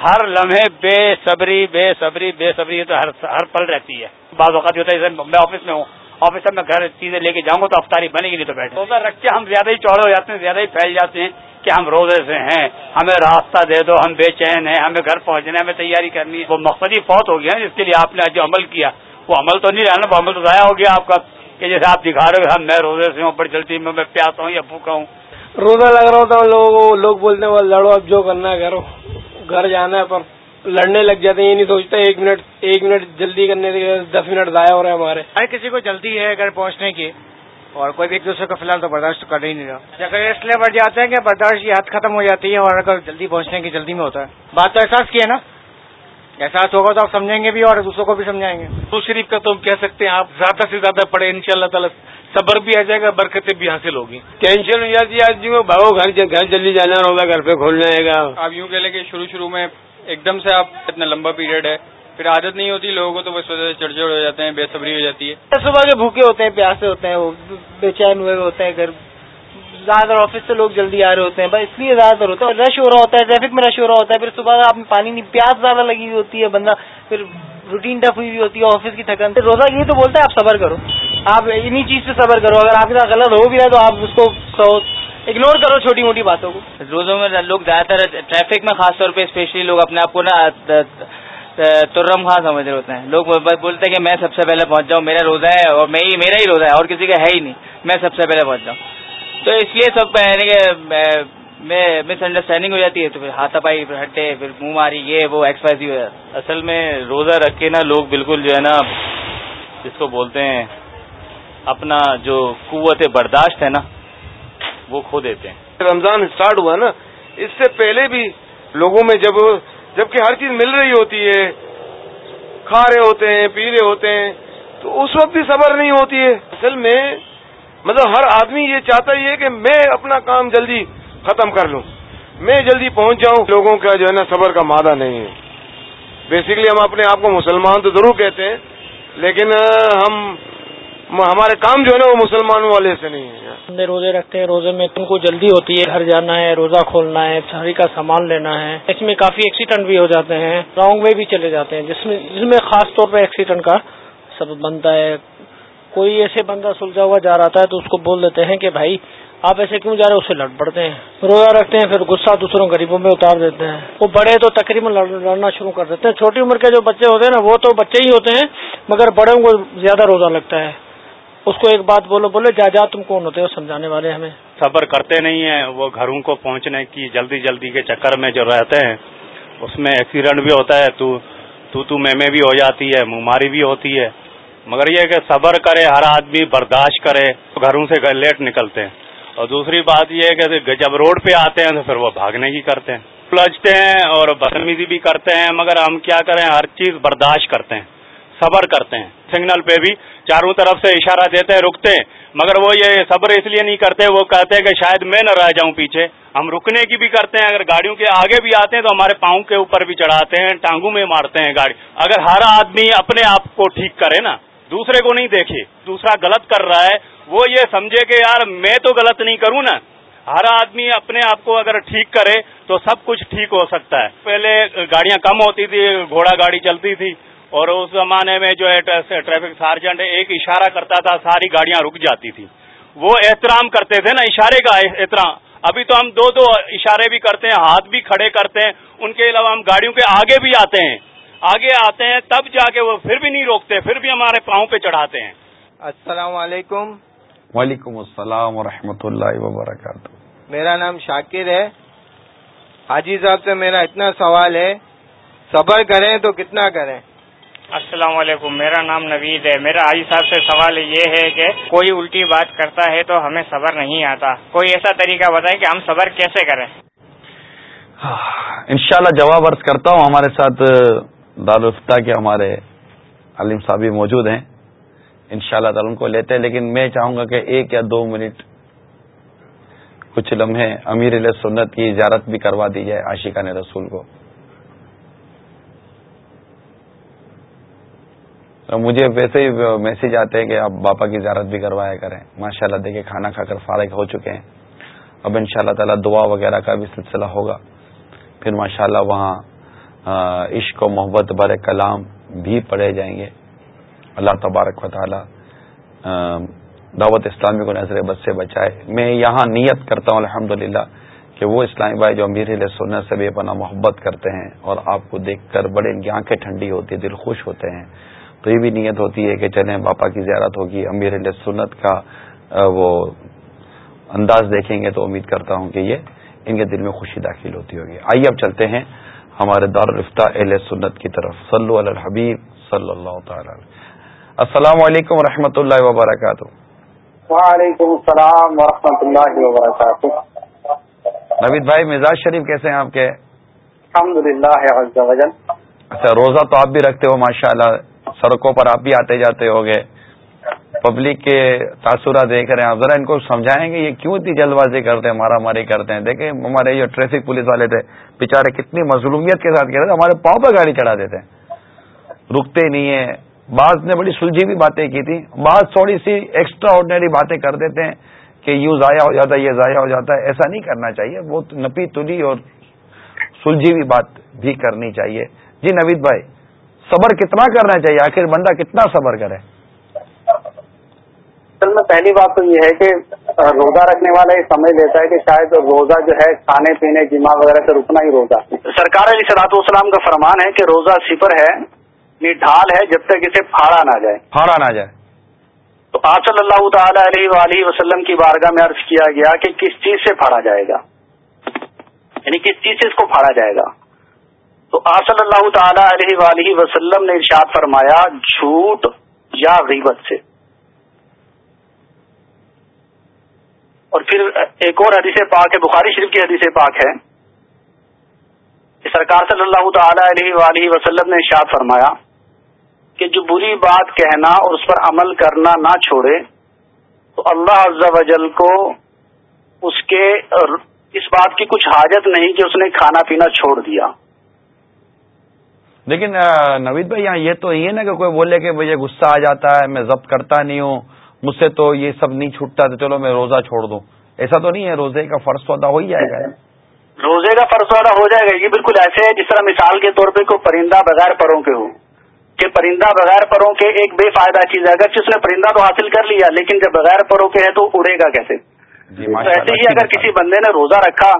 I: ہر لمحے بے صبری بے صبری بے صبری تو ہر ہر پل رہتی ہے۔ بعض اوقات ہوتا ہے میں آفس میں ہوں، آفس میں گھر چیزیں لے کے جاؤں گا تو افطاری بنے گی نہیں تو بیٹھے۔ روزہ رکھ کے ہم زیادہ ہی چوڑے ہو جاتے ہیں، زیادہ ہی پھیل جاتے ہیں کہ ہم روزے سے ہیں، ہمیں راستہ دے دو، ہم بے چین ہیں، ہمیں گھر پہنچنا ہے، ہمیں تیاری کرنی ہے۔ وہ مقصدی فوت ہو گیا، جس کے لیے آپ نے جو عمل کیا، وہ عمل تو نہیں رہنا وہ عمل تو ضائع ہو گیا آپ کا۔ کہ جیسے آپ دکھا رہے ہو میں روزے سے ہوں بڑی جلدی میں میں پیاسا ہوں یا بھوکا ہوں۔
J: روزہ لگ رہا ہوتا لوگوں لوگ بولتے ہیں لڑو اب جو کرنا ہے کرو۔ گھر جانا ہے پر لڑنے لگ جاتے ہیں یہ نہیں سوچتے ایک منٹ ایک منٹ جلدی کرنے سے دس منٹ ضائع ہو رہے ہیں ہمارے۔
F: ہر کسی کو جلدی ہے گھر پہنچنے کی اور کوئی بھی ایک دوسرے کو فی الحال تو برداشت کر ہی نہیں رہا۔ اگر اس لیے بڑھ جاتے ہیں کہ برداشت کی حد ختم ہو جاتی ہے اور اگر جلدی پہنچنے کی جلدی میں ہوتا ہے۔ بات تو احساس کی ہے نا؟ احساس ہوگا تو آپ سمجھیں گے بھی اور دوسروں کو بھی سمجھائیں گے۔
K: تو شریف کا تو ہم کہہ سکتے ہیں آپ زیادہ سے زیادہ پڑھے ان شاء اللہ تعالیٰ صبر بھی آ جائے گا برکتیں بھی حاصل ہوگی۔
J: ٹینشن ہو جاتی ہے آدمی کو بھاؤ گھر گھر جلدی جانا ہوگا گھر پہ کھولنا ہے گا۔
L: آپ یوں کہہ لیں کہ شروع شروع میں ایک دم سے آپ اتنا لمبا پیریڈ ہے پھر عادت نہیں ہوتی لوگوں کو تو بس وجہ سے چڑچڑ ہو جاتے ہیں بے صبری ہو جاتی ہے۔
J: صبح کے بھوکے ہوتے ہیں پیاسے ہوتے ہیں وہ بے چین ہوئے ہوتے ہیں گھر زیادہ تر آفس سے لوگ جلدی آ رہے ہوتے ہیں، بس اس لیے زیادہ تر ہوتا ہے۔ رش ہو رہا ہوتا ہے ٹریفک میں رش ہو رہا ہوتا ہے، پھر صبح آپ میں پانی نہیں، پیاس زیادہ لگی ہوئی ہوتی ہے، بندہ پھر روٹین ٹف ہوئی ہوئی ہوتی ہے آفس کی تھکن۔ روزہ یہ تو بولتا ہے، آپ صبر کرو۔ آپ انہیں چیز سے صبر کرو۔ اگر آپ کے ساتھ غلط ہو بھی رہا تو آپ اس کو اگنور کرو چھوٹی موٹی باتوں کو۔
H: روزوں میں لوگ زیادہ تر ٹریفک میں خاص طور پہ اسپیشلی لوگ اپنے آپ کو نا ترم خاں سمجھ رہے ہوتے ہیں۔ لوگ بولتے ہیں کہ میں سب سے پہلے پہنچ جاؤں، میرا روزہ ہے اور میں ہی میرا ہی روزہ ہے، اور کسی کا ہے ہی نہیں۔ میں سب سے پہلے پہنچ جاؤں۔ تو اس لیے سب یعنی کہ میں مس انڈرسٹینڈنگ ہو جاتی ہے تو پھر ہاتھ پائی پھر ہٹے پھر منہ ماری یہ وہ ایکسپائز ہو جاتا
M: اصل میں روزہ رکھ کے نا لوگ بالکل جو ہے نا جس کو بولتے ہیں اپنا جو قوت برداشت ہے نا وہ کھو دیتے ہیں۔
N: رمضان اسٹارٹ ہوا نا اس سے پہلے بھی لوگوں میں جب جبکہ ہر چیز مل رہی ہوتی ہے کھا رہے ہوتے ہیں پی رہے ہوتے ہیں تو اس وقت بھی صبر نہیں ہوتی ہے۔ اصل میں مطلب ہر آدمی یہ چاہتا ہی ہے کہ میں اپنا کام جلدی ختم کر لوں۔ میں جلدی پہنچ جاؤں۔ لوگوں کا جو ہے نا صبر کا مادہ نہیں ہے۔ بیسکلی ہم اپنے آپ کو مسلمان تو ضرور کہتے ہیں، لیکن ہم ہمارے کام جو ہے نا وہ مسلمانوں والے سے نہیں ہے۔
J: روزے رکھتے ہیں، روزے میں تم کو جلدی ہوتی ہے، گھر جانا ہے، روزہ کھولنا ہے شہری کا سامان لینا ہے۔ اس میں کافی ایکسیڈنٹ بھی ہو جاتے ہیں رانگ وے بھی چلے جاتے ہیں۔ جس میں جس میں خاص طور پہ ایکسیڈنٹ کا سبب بنتا ہے۔ کوئی ایسے بندہ سلجھا ہوا جا رہا ہے تو اس کو بول دیتے ہیں کہ بھائی، آپ ایسے کیوں جا رہے ہیں اسے لڑ پڑتے ہیں۔ روزہ رکھتے ہیں، پھر غصہ دوسروں غریبوں میں اتار دیتے ہیں۔ وہ بڑے تو تقریباً لڑنا شروع کر دیتے ہیں۔ چھوٹی عمر کے جو بچے ہوتے ہیں نا، وہ تو بچے ہی ہوتے ہیں، مگر بڑے کو زیادہ روزہ لگتا ہے۔ اس کو ایک بات بولو، بولے، جا جا، تم کون ہوتے ہو؟ سمجھانے والے ہمیں۔
M: صبر کرتے نہیں ہیں۔ وہ گھروں کو پہنچنے کی جلدی جلدی کے چکر میں جو رہتے ہیں، اس میں ایکسیڈنٹ بھی ہوتا ہے، تو تو تو میں بھی ہو جاتی ہے مماری بھی ہوتی ہے۔ مگر یہ کہ صبر کرے، ہر آدمی برداشت کرے، گھروں سے لیٹ نکلتے ہیں۔ اور دوسری بات یہ ہے کہ جب روڈ پہ آتے ہیں تو پھر وہ بھاگنے کی کرتے ہیں۔ پلجتے ہیں اور بدتمیزی بھی کرتے ہیں، مگر ہم کیا کریں، ہر چیز برداشت کرتے ہیں، صبر کرتے ہیں۔ سگنل پہ بھی چاروں طرف سے اشارہ دیتے ہیں، رکتے ہیں۔ مگر وہ یہ صبر اس لیے نہیں کرتے، وہ کہتے ہیں کہ شاید میں نہ رہ جاؤں پیچھے۔ ہم رکنے کی بھی کرتے ہیں، اگر گاڑیوں کے آگے بھی آتے ہیں تو ہمارے پاؤں کے اوپر بھی چڑھاتے ہیں، ٹانگوں میں مارتے ہیں گاڑی۔ اگر ہر آدمی اپنے آپ کو ٹھیک کرے نا دوسرے کو نہیں دیکھے، دوسرا غلط کر رہا ہے، وہ یہ سمجھے کہ یار میں تو غلط نہیں کروں نا۔ ہر آدمی اپنے آپ کو اگر ٹھیک کرے تو سب کچھ ٹھیک ہو سکتا ہے۔ پہلے گاڑیاں کم ہوتی تھی، گھوڑا گاڑی چلتی تھی، اور اس زمانے میں جو ہے ٹریفک سارجنٹ ایک اشارہ کرتا تھا، ساری گاڑیاں رک جاتی تھی۔ وہ احترام کرتے تھے نا، اشارے کا احترام۔ ابھی تو ہم دو دو اشارے بھی کرتے ہیں، ہاتھ بھی کھڑے کرتے ہیں۔ ان کے علاوہ ہم گاڑیوں کے آگے بھی آتے ہیں۔ آگے آتے ہیں تب جا کے وہ پھر بھی نہیں روکتے پھر بھی ہمارے پاؤں پہ چڑھاتے ہیں۔
O: السلام علیکم۔
A: وعلیکم السلام ورحمۃ اللہ وبرکاتہ۔
O: میرا نام شاکر ہے۔ حاجی صاحب سے میرا اتنا سوال ہے صبر کریں تو کتنا کریں؟
P: السلام علیکم میرا نام نوید ہے۔ میرا حاجی صاحب سے سوال یہ ہے کہ کوئی الٹی بات کرتا ہے تو ہمیں صبر نہیں آتا۔ کوئی ایسا طریقہ بتائیں کہ ہم صبر کیسے کریں؟
A: انشاءاللہ جواب عرض کرتا ہوں۔ ہمارے ساتھ دارالفتہ کے ہمارے علیم صاحب موجود ہیں۔ ان شاء اللہ تعالیٰ ان کو لیتے ہیں، لیکن میں چاہوں گا کہ ایک یا دو منٹ کچھ لمحے امیر علیہ سنت کی اجارت بھی کروا دی جائے عاشقان رسول کو۔ مجھے ویسے ہی میسج آتے ہیں کہ آپ باپا کی زیارت بھی کروایا کریں۔ ماشاء اللہ دیکھیں، کھانا کھا کر فارغ ہو چکے ہیں۔ اب ان شاء اللہ تعالیٰ دعا وغیرہ کا بھی سلسلہ ہوگا۔ پھر ماشاء اللہ وہاں عشق و محبت بر کلام بھی پڑھے جائیں گے۔ اللہ تبارک و تعالی دعوت اسلامی کو نظر بد سے بچائے۔ میں یہاں نیت کرتا ہوں الحمد کہ وہ اسلامی بھائی جو امیر علیہ سنت سے بھی اپنا محبت کرتے ہیں اور آپ کو دیکھ کر بڑے ان کی آنکھیں ٹھنڈی ہوتی ہے دل خوش ہوتے ہیں۔ تو یہ بھی نیت ہوتی ہے کہ چلیں باپا کی زیارت ہوگی، امیر علیہ سنت کا وہ انداز دیکھیں گے۔ تو امید کرتا ہوں کہ یہ ان کے دل میں خوشی داخل ہوتی ہوگی۔ آئیے اب چلتے ہیں۔ ہمارے دارالفتہ اہل سنت کی طرف۔ صلو علی الحبیب صلی اللہ تعالی السلام علیکم و اللہ وبرکاتہ۔
Q: وعلیکم السلام ورحمۃ اللہ وبرکاتہ۔
A: نوید بھائی مزاج شریف کیسے ہیں آپ کے؟
Q: الحمد للہ
A: اچھا روزہ تو آپ بھی رکھتے ہو ماشاء اللہ سڑکوں پر آپ بھی آتے جاتے ہو گے پبلک کے تاثرات دیکھ رہے ہیں۔ آپ ذرا ان کو سمجھائیں گے یہ کیوں اتنی جلد بازی کرتے ہیں مارا ماری کرتے ہیں۔ دیکھیں، ہمارے یہ ٹریفک پولیس والے تھے بےچارے کتنی مظلومیت کے ساتھ کہہ رہے تھے، ہمارے پاؤں پہ گاڑی چڑھا دیتے ہیں۔ رکتے نہیں ہیں۔ بعض نے بڑی سلجھی بھی باتیں کی تھی بعض تھوڑی سی ایکسٹرا آرڈنری باتیں کر دیتے ہیں کہ یوں ضائع ہو جاتا ہے، یہ ضائع ہو جاتا ہے۔ ایسا نہیں کرنا چاہیے۔ وہ نپی تلی اور سلجھی ہوئی بات بھی کرنی چاہیے۔ جی نوید بھائی، صبر کتنا کرنا چاہیے؟ آخر بندہ کتنا صبر کرے؟
Q: اصل میں پہلی بات تو یہ ہے کہ روزہ رکھنے والا یہ سمجھ لیتا ہے کہ شاید روزہ جو ہے کھانے پینے جمع وغیرہ سے رکنا ہی روزہ سرکار علی صلاحت والسلام کا فرمان ہے کہ روزہ صفر ہے یہ ڈھال ہے جب تک اسے پھاڑا نہ جائے۔
A: پھاڑا نہ جائے۔
Q: تو آپ صلی اللہ تعالی علیہ وآلہ وسلم کی بارگاہ میں عرض کیا گیا کہ کس چیز سے پھاڑا جائے گا؟ یعنی کس چیز سے اس کو پھاڑا جائے گا؟ تو آپ صلی اللہ تعالی علیہ وآلہ وسلم نے ارشاد فرمایا جھوٹ یا غیبت سے۔ اور پھر ایک اور حدیث پاک ہے، بخاری شریف کی حدیث پاک ہے۔ سرکار صلی اللہ تعالی علیہ وآلہ وسلم نے ارشاد فرمایا کہ جو بری بات کہنا اور اس پر عمل کرنا نہ چھوڑے، تو اللہ عز و جل کو اس کے اس بات کی کچھ حاجت نہیں کہ اس نے کھانا پینا چھوڑ دیا۔
A: لیکن نوید بھائی، یہاں یہ تو یہ نا کہ کوئی بولے کہ مجھے غصہ آ جاتا ہے، میں ضبط کرتا نہیں ہوں۔ مجھ سے تو یہ سب نہیں چھوٹتا تو چلو میں روزہ چھوڑ دوں۔ ایسا تو نہیں ہے روزے کا فرض تو ادا ہو ہی جائے گا۔
Q: روزے کا فرض ادا ہو جائے گا۔ یہ بالکل ایسے ہے جس طرح مثال کے طور پہ کوئی پرندہ بغیر پروں کے ہو۔ کہ پرندہ بغیر پروں کے ایک بے فائدہ چیز ہے۔ اگر اس نے پرندہ تو حاصل کر لیا لیکن جب بغیر پروں کے ہے تو اڑے گا کیسے؟ جی ایسے ہی اگر کسی بندے نے روزہ رکھا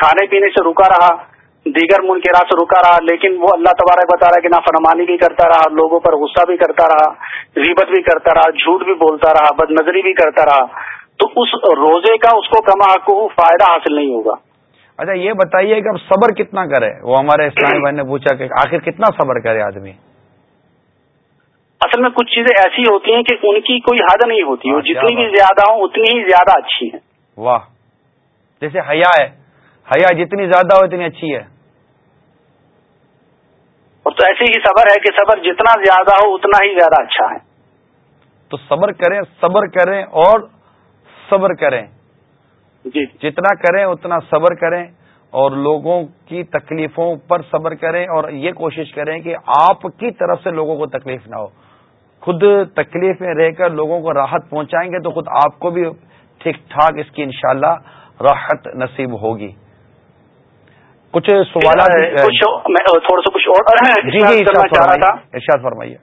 Q: کھانے پینے سے رکا رہا دیگر کے سے رکا رہا لیکن وہ اللہ تبارک بتا رہا کہ نافرمانی بھی کرتا رہا لوگوں پر غصہ بھی کرتا رہا ریبت بھی کرتا رہا جھوٹ بھی بولتا رہا بد نظری بھی کرتا رہا۔ تو اس روزے کا اس کو کما کو فائدہ حاصل نہیں ہوگا۔
A: اچھا یہ بتائیے کہ اب صبر کتنا کرے؟ وہ ہمارے [CLEARS THROAT] اسلامی بھائی نے پوچھا کہ آخر کتنا صبر کرے آدمی؟
Q: اصل میں کچھ چیزیں ایسی ہوتی ہیں کہ ان کی کوئی حد نہیں ہوتی وہ جتنی بھی زیادہ ہوں اتنی ہی زیادہ اچھی ہیں۔
A: واہ جیسے حیا ہے۔ حیا جتنی زیادہ ہو اتنی اچھی ہے۔
Q: اور تو ایسی ہی صبر ہے کہ صبر جتنا زیادہ ہو اتنا ہی زیادہ اچھا ہے۔
A: تو صبر کریں صبر کریں اور صبر کریں۔
Q: جی۔
A: جتنا کریں اتنا صبر کریں اور لوگوں کی تکلیفوں پر صبر کریں اور یہ کوشش کریں کہ آپ کی طرف سے لوگوں کو تکلیف نہ ہو۔ خود تکلیف میں رہ کر لوگوں کو راحت پہنچائیں گے تو خود آپ کو بھی ٹھیک ٹھاک اس کی انشاءاللہ راحت نصیب ہوگی۔ کچھ سوالات
Q: تھوڑا سا کچھ اور
A: جی جی ارشاد فرمائیے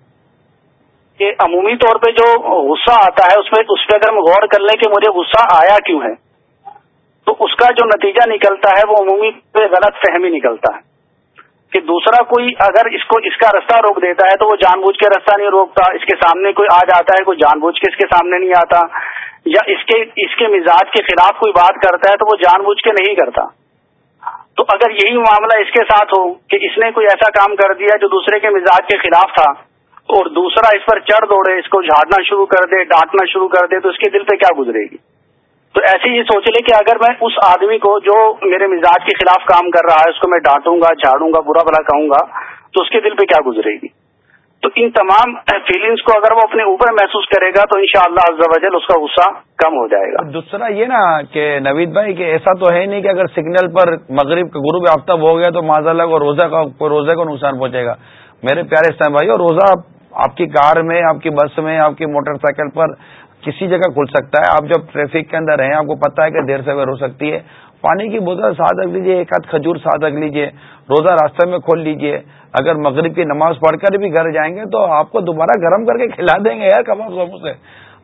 Q: کہ عمومی طور پہ جو غصہ آتا ہے اس میں اس پہ اگر ہم غور کر لیں کہ مجھے غصہ آیا کیوں ہے تو اس کا جو نتیجہ نکلتا ہے وہ عمومی پہ غلط فہمی نکلتا ہے۔ کہ دوسرا کوئی اگر اس کو اس کا رستہ روک دیتا ہے تو وہ جان بوجھ کے رستہ نہیں روکتا۔ اس کے سامنے کوئی آ جاتا ہے کوئی جان بوجھ کے اس کے سامنے نہیں آتا۔ یا اس کے اس کے مزاج کے خلاف کوئی بات کرتا ہے تو وہ جان بوجھ کے نہیں کرتا۔ تو اگر یہی معاملہ اس کے ساتھ ہو کہ اس نے کوئی ایسا کام کر دیا جو دوسرے کے مزاج کے خلاف تھا اور دوسرا اس پر چڑھ دوڑے، اس کو جھاڑنا شروع کر دے، ڈانٹنا شروع کر دے، تو اس کے دل پہ کیا گزرے گی؟ تو ایسے ہی سوچ لے کہ اگر میں اس آدمی کو جو میرے مزاج کے خلاف کام کر رہا ہے، اس کو میں ڈانٹوں گا، جھاڑوں گا، برا بلا کہوں گا، تو اس کے دل پہ کیا گزرے گی؟ تو ان تمام فیلنگس کو اگر وہ اپنے اوپر محسوس کرے گا تو ان شاء اللہ اس کا غصہ کم ہو جائے گا۔
A: دوسرا یہ نا کہ نوید بھائی کہ ایسا تو ہے نہیں کہ اگر سگنل پر مغرب کا غروب آفتاب ہو گیا تو ماضا اللہ کو روزہ کا روزے کو نقصان پہنچے گا۔ میرے پیارے اسلام بھائی اور روزہ آپ کی کار میں، آپ کی بس میں، آپ کی موٹر سائیکل پر کسی جگہ کھل سکتا ہے۔ آپ جب ٹریفک کے اندر ہیں آپ کو پتا ہے کہ دیر سے ہو سکتی ہے۔ پانی کی بوتل ساتھ رکھ لیجیے ایک ہاتھ کھجور ساتھ رکھ لیجیے روزہ راستے میں کھول لیجیے اگر مغرب کی نماز پڑھ کر بھی گھر جائیں گے تو آپ کو دوبارہ گرم کر کے کھلا دیں گے، یار کباب سمو سے۔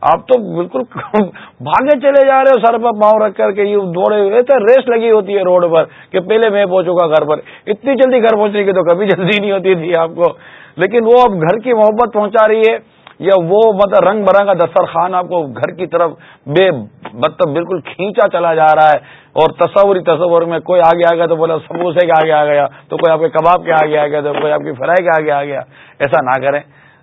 A: آپ تو بالکل [LAUGHS] بھاگے چلے جا رہے ہو، سر پر پاؤں رکھ کر کے یہ دوڑے ہوئے۔ تو ریس لگی ہوتی ہے روڈ پر کہ پہلے میں پہنچوں گا گھر پر۔ اتنی جلدی گھر پہنچنے کی تو کبھی جلدی نہیں ہوتی تھی آپ کو۔ لیکن وہ اب گھر کی محبت پہنچا رہی ہے۔ یا وہ مطلب رنگ برنگا دسترخوان آپ کو گھر کی طرف بے مطلب بالکل کھینچا چلا جا رہا ہے اور تصوری تصور میں کوئی آگے آ گیا تو بولا سموسے کے آگے آ گیا تو کوئی آپ کے کباب کے آگے آ گیا تو کوئی آپ کی فرائی کے آگے آ گیا۔ ایسا نہ کریں۔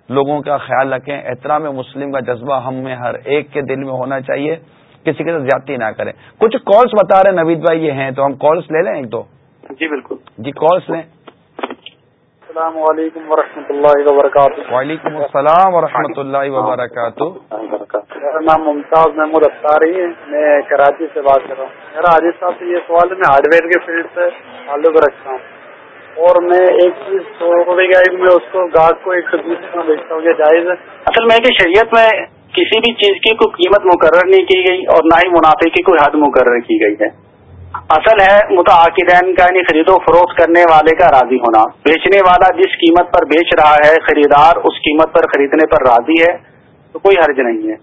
A: لوگوں کا خیال رکھیں۔ احترام مسلم کا جذبہ ہم میں ہر ایک کے دل میں ہونا چاہیے۔ کسی کے ساتھ زیادتی نہ کریں۔ کچھ کالس بتا رہے نوید بھائی یہ ہیں تو ہم کالس لے لیں ایک تو
Q: جی بالکل۔
A: جی کالس لیں۔
R: السلام علیکم ورحمۃ اللہ وبرکاتہ۔
A: وعلیکم السلام ورحمۃ اللہ وبرکاتہ۔
R: میرا نام ممتاز محمود اختاری ہے۔ میں کراچی سے بات کر رہا ہوں۔ میرا عاجد صاحب سے یہ سوال ہے میں ہارڈ ویئر کے فیلڈ سے تعلق رکھتا ہوں۔ اور میں ایک چیز سو روپے کا میں اس کو گاہک کو ایک سو بیس میں بیچتا ہوں یہ جائز ہے۔
Q: اصل میں کہ شریعت میں کسی بھی چیز کی کوئی قیمت مقرر نہیں کی گئی اور نہ ہی منافع کی کوئی حد مقرر کی گئی ہے۔ اصل ہے متعقدین کا یعنی خرید و فروخت کرنے والے کا راضی ہونا۔ بیچنے والا جس قیمت پر بیچ رہا ہے خریدار اس قیمت پر خریدنے پر راضی ہے تو کوئی حرج نہیں ہے۔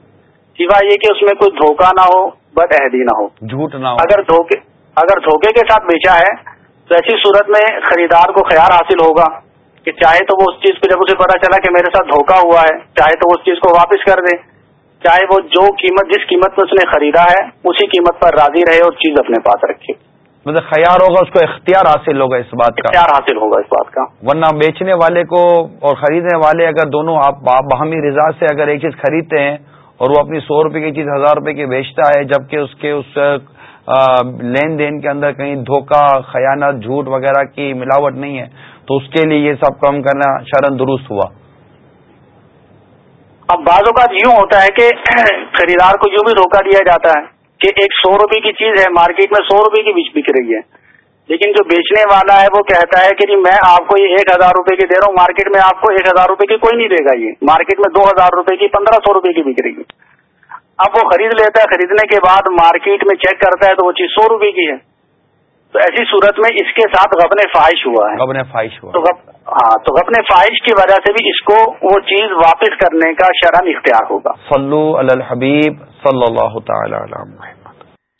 Q: سوائے یہ کہ اس میں کوئی دھوکہ نہ ہو بد عہدی نہ ہو۔
A: جھوٹ نہ ہو۔
Q: اگر دھوکے اگر دھوکے کے ساتھ بیچا ہے تو ایسی صورت میں خریدار کو خیال حاصل ہوگا کہ چاہے تو وہ اس چیز کو جب اسے پتا چلا کہ میرے ساتھ دھوکا ہوا ہے چاہے تو وہ اس چیز کو واپس کر دے۔ چاہے وہ جو قیمت جس قیمت میں اس نے خریدا ہے اسی قیمت پر راضی رہے اور چیز اپنے پاس رکھے۔
A: مطلب خیال ہوگا اس کو اختیار حاصل ہوگا اس بات کا۔
Q: اختیار حاصل ہوگا اس بات کا۔
A: ورنہ بیچنے والے کو اور خریدنے والے اگر دونوں آپ باہمی رضا سے اگر ایک چیز خریدتے ہیں اور وہ اپنی سو روپے کی چیز ہزار روپے کی بیچتا ہے جبکہ اس کے اس لین دین کے اندر کہیں دھوکہ خیانت جھوٹ وغیرہ کی ملاوٹ نہیں ہے تو اس کے لیے یہ سب کام کرنا شرن درست ہوا۔
Q: اب بعض اوقات یوں ہوتا ہے کہ [CLEARS THROAT] خریدار کو یوں بھی دھوکہ دیا جاتا ہے کہ ایک سو روپے کی چیز ہے، مارکیٹ میں سو روپے کی بک رہی ہے۔ لیکن جو بیچنے والا ہے، وہ کہتا ہے کہ جی میں آپ کو یہ ایک ہزار روپے کی دے رہا ہوں، مارکیٹ میں آپ کو ایک ہزار روپے کی کوئی نہیں دے گا یہ۔ مارکیٹ میں دو ہزار روپے کی، پندرہ سو روپے کی بک رہی ہے۔ اب وہ خرید لیتا ہے، خریدنے کے بعد مارکیٹ میں چیک کرتا ہے تو وہ چیز سو روپے کی ہے۔ تو ایسی صورت میں اس کے ساتھ غبن فائش ہوا ہے۔
A: غبن فائش ہوا
Q: تو ہاں تو غبن فائش کی وجہ سے بھی اس کو وہ چیز واپس کرنے کا شرم اختیار ہوگا۔
A: صلو علی الحبیب صلی اللہ تعالی علیہ